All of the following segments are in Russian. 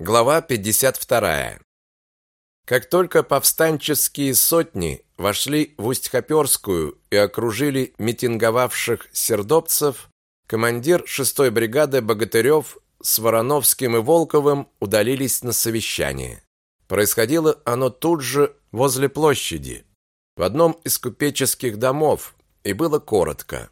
Глава 52. Как только повстанческие сотни вошли в Усть-Хоперскую и окружили митинговавших сердобцев, командир 6-й бригады Богатырев с Вороновским и Волковым удалились на совещание. Происходило оно тут же возле площади, в одном из купеческих домов, и было коротко.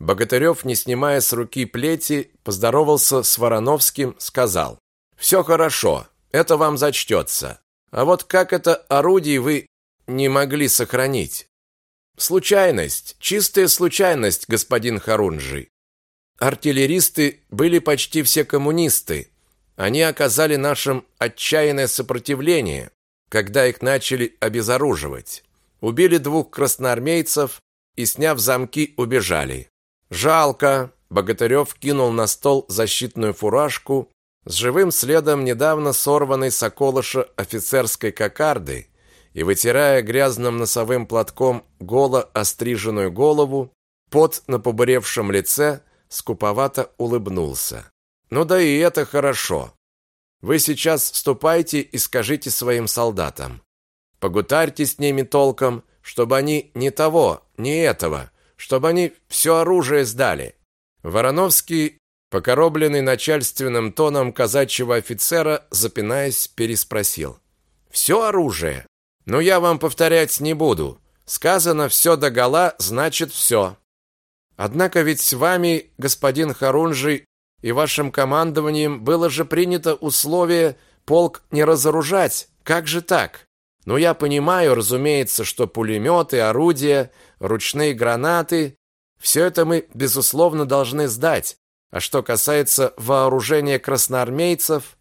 Богатырев, не снимая с руки плети, поздоровался с Вороновским, сказал все хорошо, это вам зачтется. А вот как это орудие вы не могли сохранить? Случайность, чистая случайность, господин Харунжи. Артиллеристы были почти все коммунисты. Они оказали нашим отчаянное сопротивление, когда их начали обезоруживать. Убили двух красноармейцев и, сняв замки, убежали. Жалко. Богатырев кинул на стол защитную фуражку с живым следом недавно сорванной с околыша офицерской кокарды и вытирая грязным носовым платком голо остриженную голову, пот на побуревшем лице скуповато улыбнулся. Ну да и это хорошо. Вы сейчас ступайте и скажите своим солдатам. Погутарьте с ними толком, чтобы они не того, не этого, чтобы они все оружие сдали. Вороновский Покоробленный начальственным тоном казачьего офицера, запинаясь, переспросил. «Все оружие? Но я вам повторять не буду. Сказано все догола, значит все. Однако ведь с вами, господин Харунжий, и вашим командованием было же принято условие полк не разоружать. Как же так? Ну, я понимаю, разумеется, что пулеметы, орудия, ручные гранаты – все это мы, безусловно, должны сдать. А что касается вооружения красноармейцев,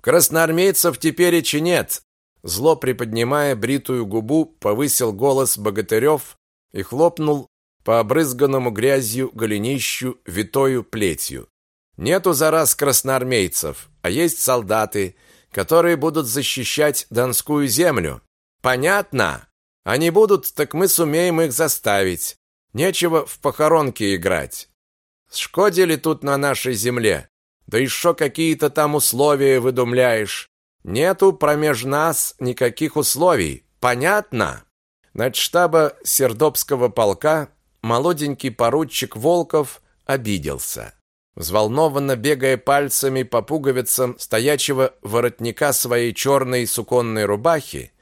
красноармейцев теперь и нет. Зло приподнимая бритую губу, повысил голос Богатырев и хлопнул по обрызганному грязью голенищу витою плетью. Нету за раз красноармейцев, а есть солдаты, которые будут защищать Донскую землю. Понятно? Они будут, так мы сумеем их заставить. Нечего в похоронки играть. Шкодили тут на нашей земле. Да еще какие-то там условия выдумляешь. Нету промеж нас никаких условий. Понятно? Над штаба Сердобского полка молоденький поручик Волков обиделся. Взволнованно бегая пальцами по пуговицам стоячего воротника своей черной суконной рубахи,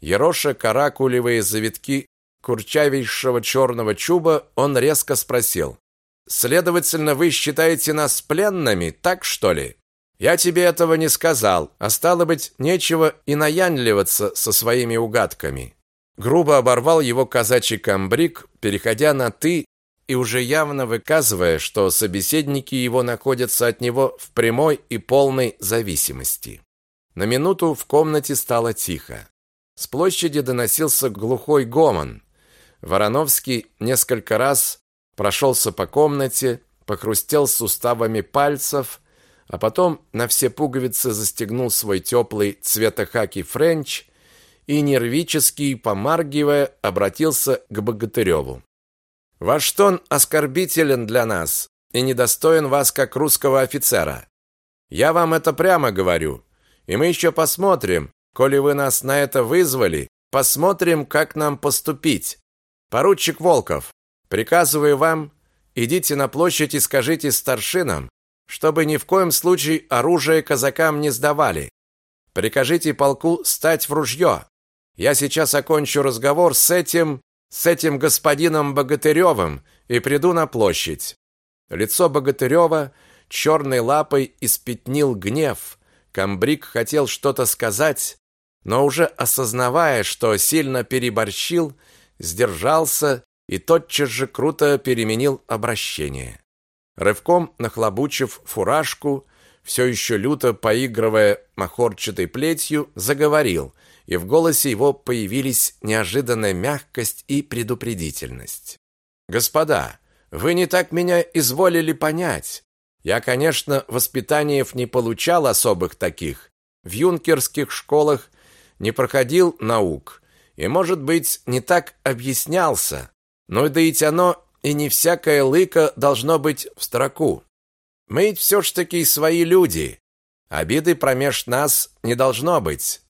ероша каракулевые завитки курчавейшего черного чуба, он резко спросил: Следовательно, вы считаете нас пленными, так что ли? Я тебе этого не сказал, а стало быть, нечего и наянливаться со своими угадками. Грубо оборвал его казачий камбрик, переходя на ты и уже явно выказывая, что собеседники его находятся от него в прямой и полной зависимости. На минуту в комнате стало тихо. С площади доносился глухой гомон. Вороновский несколько раз прошелся по комнате, похрустел суставами пальцев, а потом на все пуговицы застегнул свой теплый цветохаки френч и нервически, помаргивая, обратился к Богатыреву. «Ваш тон оскорбителен для нас и недостоин вас как русского офицера. Я вам это прямо говорю, и мы еще посмотрим, коли вы нас на это вызвали, посмотрим, как нам поступить. Поручик Волков, Приказываю вам, идите на площадь и скажите старшинам, чтобы ни в коем случае оружие казакам не сдавали. Прикажите полку стать в ружье. Я сейчас окончу разговор с этим, с этим господином Богатыревым и приду на площадь. Лицо Богатырева черной лапой испятнил гнев. Камбрик хотел что-то сказать, но уже осознавая, что сильно переборщил, сдержался и тотчас же круто переменил обращение. Рывком нахлобучив фуражку, все еще люто поигрывая махорчатой плетью, заговорил, и в голосе его появились неожиданная мягкость и предупредительность. «Господа, вы не так меня изволили понять. Я, конечно, воспитаниев не получал особых таких, в юнкерских школах не проходил наук, и, может быть, не так объяснялся, но да ведь оно и не всякое лыко должно быть в строку. Мы ведь все ж таки свои люди. Обиды промеж нас не должно быть.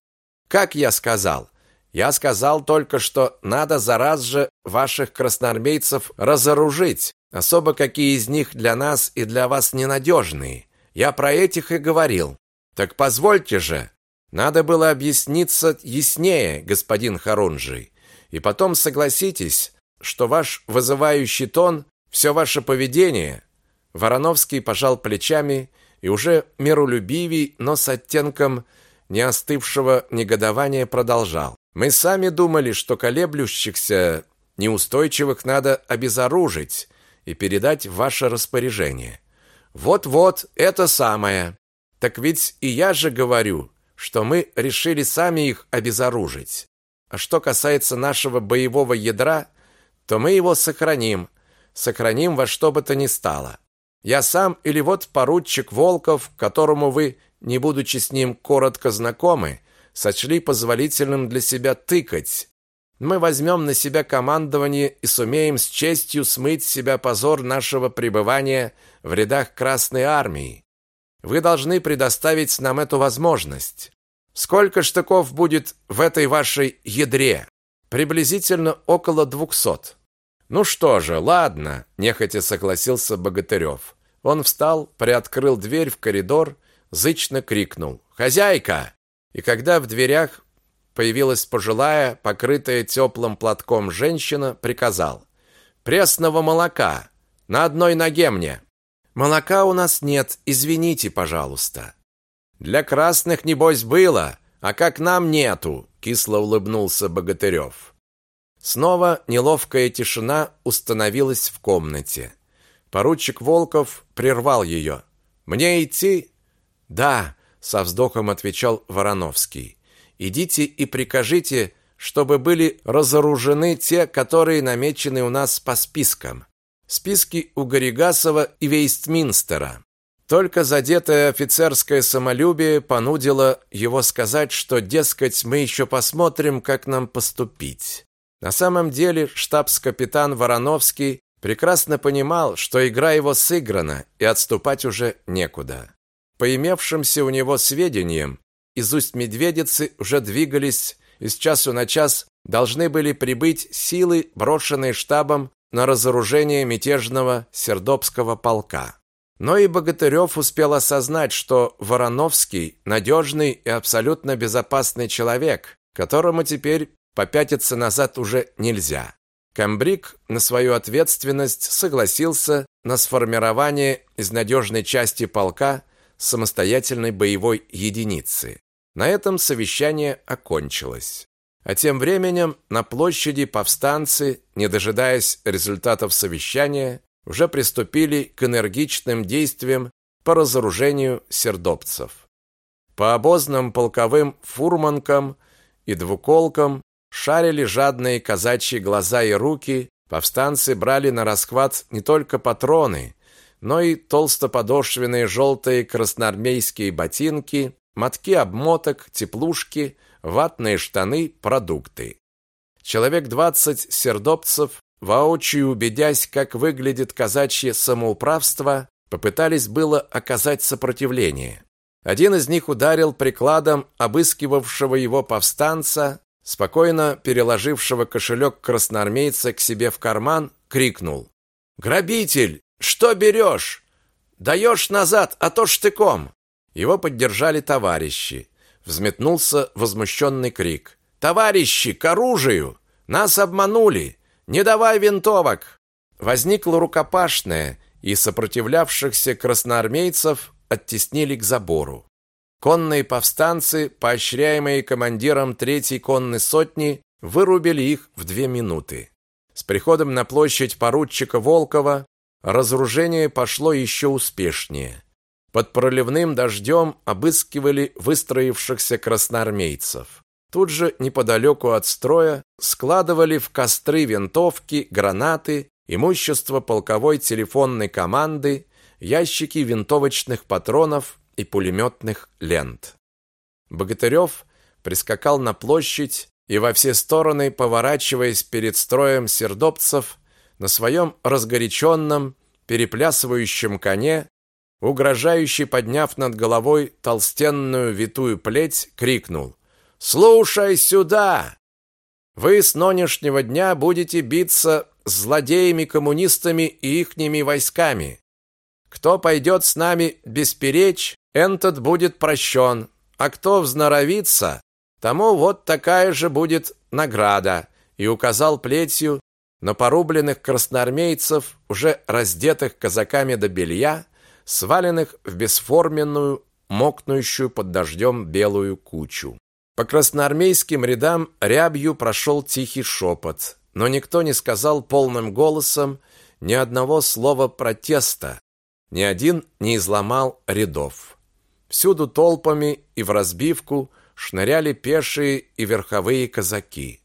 Как я сказал? Я сказал только, что надо зараз же ваших красноармейцев разоружить, особо какие из них для нас и для вас ненадежные. Я про этих и говорил. Так позвольте же. Надо было объясниться яснее, господин Харунжий. И потом согласитесь, что ваш вызывающий тон, все ваше поведение... Вороновский пожал плечами и уже миролюбивей, но с оттенком не остывшего негодования продолжал. Мы сами думали, что колеблющихся, неустойчивых надо обезоружить и передать в ваше распоряжение. Вот-вот, это самое. Так ведь и я же говорю, что мы решили сами их обезоружить. А что касается нашего боевого ядра, то мы его сохраним, сохраним во что бы то ни стало. Я сам или вот поручик Волков, которому вы, не будучи с ним коротко знакомы, сочли позволительным для себя тыкать. Мы возьмем на себя командование и сумеем с честью смыть с себя позор нашего пребывания в рядах Красной армии. Вы должны предоставить нам эту возможность. Сколько штыков будет в этой вашей ядре? Приблизительно около двухсот. Ну что же, ладно, нехотя согласился Богатырев. Он встал, приоткрыл дверь в коридор, зычно крикнул: "Хозяйка!" И когда в дверях появилась пожилая, покрытая теплым платком женщина, приказал: "Пресного молока на одной ноге мне". Молока у нас нет, извините, пожалуйста. Для красных небось было, а как нам нету, кисло улыбнулся Богатырев. Снова неловкая тишина установилась в комнате. Поручик Волков прервал ее. Мне идти? Да, со вздохом отвечал Вороновский. Идите и прикажите, чтобы были разоружены те, которые намечены у нас по спискам. Списки у Горигасова и Вейстминстера. Только задетое офицерское самолюбие понудило его сказать, что, дескать, мы еще посмотрим, как нам поступить. На самом деле штабс-капитан Вороновский прекрасно понимал, что игра его сыграна и отступать уже некуда. По имевшимся у него сведениям, из Усть-Медведицы уже двигались из часу на час должны были прибыть силы, брошенные штабом на разоружение мятежного Сердобского полка. Но и Богатырев успел осознать, что Вороновский надежный и абсолютно безопасный человек, которому теперь попятиться назад уже нельзя. Камбрик на свою ответственность согласился на сформирование из надежной части полка самостоятельной боевой единицы. На этом совещание окончилось. А тем временем на площади повстанцы, не дожидаясь результатов совещания, уже приступили к энергичным действиям по разоружению сердобцев. По обозным полковым фурманкам и двуколкам Шарили жадные казачьи глаза и руки, повстанцы брали на расхват не только патроны, но и толстоподошвенные желтые красноармейские ботинки, мотки обмоток, теплушки, ватные штаны, продукты. Человек двадцать сердобцев, воочию убедясь, как выглядит казачье самоуправство, попытались было оказать сопротивление. Один из них ударил прикладом обыскивавшего его повстанца, спокойно переложившего кошелек красноармейца к себе в карман, крикнул: "Грабитель, что берешь? Даешь назад, а то штыком!" Его поддержали товарищи. Взметнулся возмущенный крик: "Товарищи, к оружию! Нас обманули! Не давай винтовок!" Возникла рукопашная, и сопротивлявшихся красноармейцев оттеснили к забору. Конные повстанцы, поощряемые командиром третьей конной сотни, вырубили их в две минуты. С приходом на площадь поручика Волкова разоружение пошло еще успешнее. Под проливным дождем обыскивали выстроившихся красноармейцев. Тут же неподалеку от строя складывали в костры винтовки, гранаты, имущество полковой телефонной команды, ящики винтовочных патронов и пулеметных лент. Богатырев прискакал на площадь и во все стороны, поворачиваясь перед строем сердобцев, на своем разгоряченном, переплясывающем коне угрожающе подняв над головой толстенную витую плеть, крикнул «Слушай сюда! Вы с нынешнего дня будете биться с злодеями-коммунистами и ихними войсками. Кто пойдет с нами бесперечь, этот будет прощен, а кто взноровится, тому вот такая же будет награда» и указал плетью на порубленных красноармейцев, уже раздетых казаками до белья, сваленных в бесформенную, мокнущую под дождем белую кучу. По красноармейским рядам рябью прошел тихий шепот, но никто не сказал полным голосом ни одного слова протеста, ни один не изломал рядов. Всюду толпами и в разбивку шныряли пешие и верховые казаки.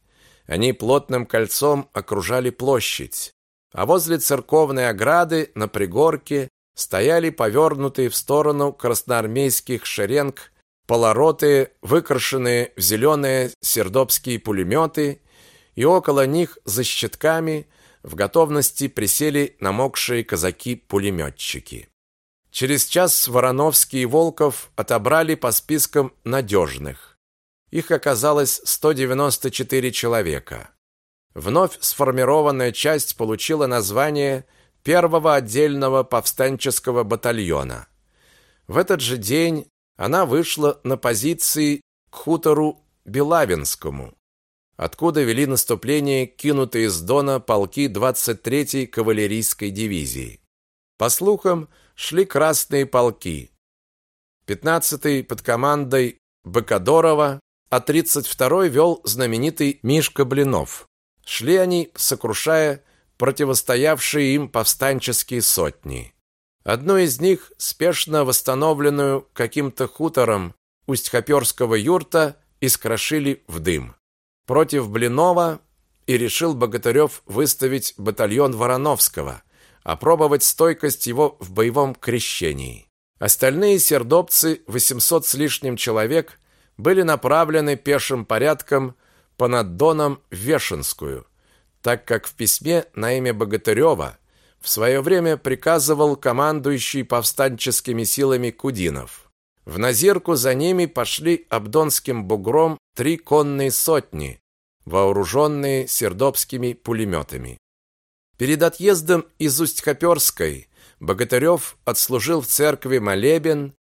Они плотным кольцом окружали площадь, а возле церковной ограды на пригорке стояли повернутые в сторону красноармейских шеренг полороты, выкрашенные в зеленые сердобские пулеметы, и около них за щитками в готовности присели намокшие казаки-пулеметчики. Через час Вороновский и Волков отобрали по спискам надежных. Их оказалось 194 человека. Вновь сформированная часть получила название первого отдельного повстанческого батальона. В этот же день она вышла на позиции к хутору Белавинскому, откуда вели наступление кинутые с Дона полки 23-й кавалерийской дивизии. По слухам, шли красные полки. 15-й под командой Быкадорова а 32-й вел знаменитый Мишка Блинов. Шли они, сокрушая противостоявшие им повстанческие сотни. Одну из них, спешно восстановленную каким-то хутором Усть-Хоперского юрта, искрошили в дым. Против Блинова и решил Богатырев выставить батальон Вороновского, опробовать стойкость его в боевом крещении. Остальные сердобцы, 800 с лишним человек, были направлены пешим порядком по наддонам в Вешенскую, так как в письме на имя Богатырева в свое время приказывал командующий повстанческими силами Кудинов. В Назирку за ними пошли Абдонским бугром три конные сотни, вооруженные сердобскими пулеметами. Перед отъездом из Усть-Хоперской Богатырев отслужил в церкви молебен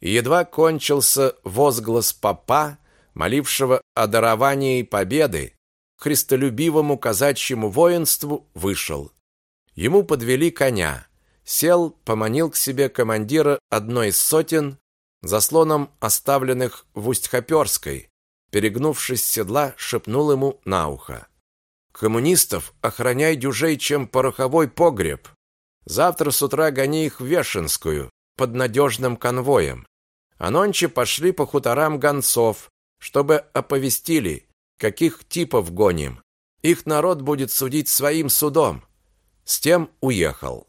и едва кончился возглас папа, молившего о даровании победы, христолюбивому казачьему воинству вышел. Ему подвели коня. Сел, поманил к себе командира одной из сотен, заслоном оставленных в Усть-Хоперской, перегнувшись с седла, шепнул ему на ухо. «Коммунистов охраняй дюжей, чем пороховой погреб. Завтра с утра гони их в Вешенскую под надежным конвоем а нонче пошли по хуторам гонцов, чтобы оповестили, каких типов гоним. Их народ будет судить своим судом. С тем уехал.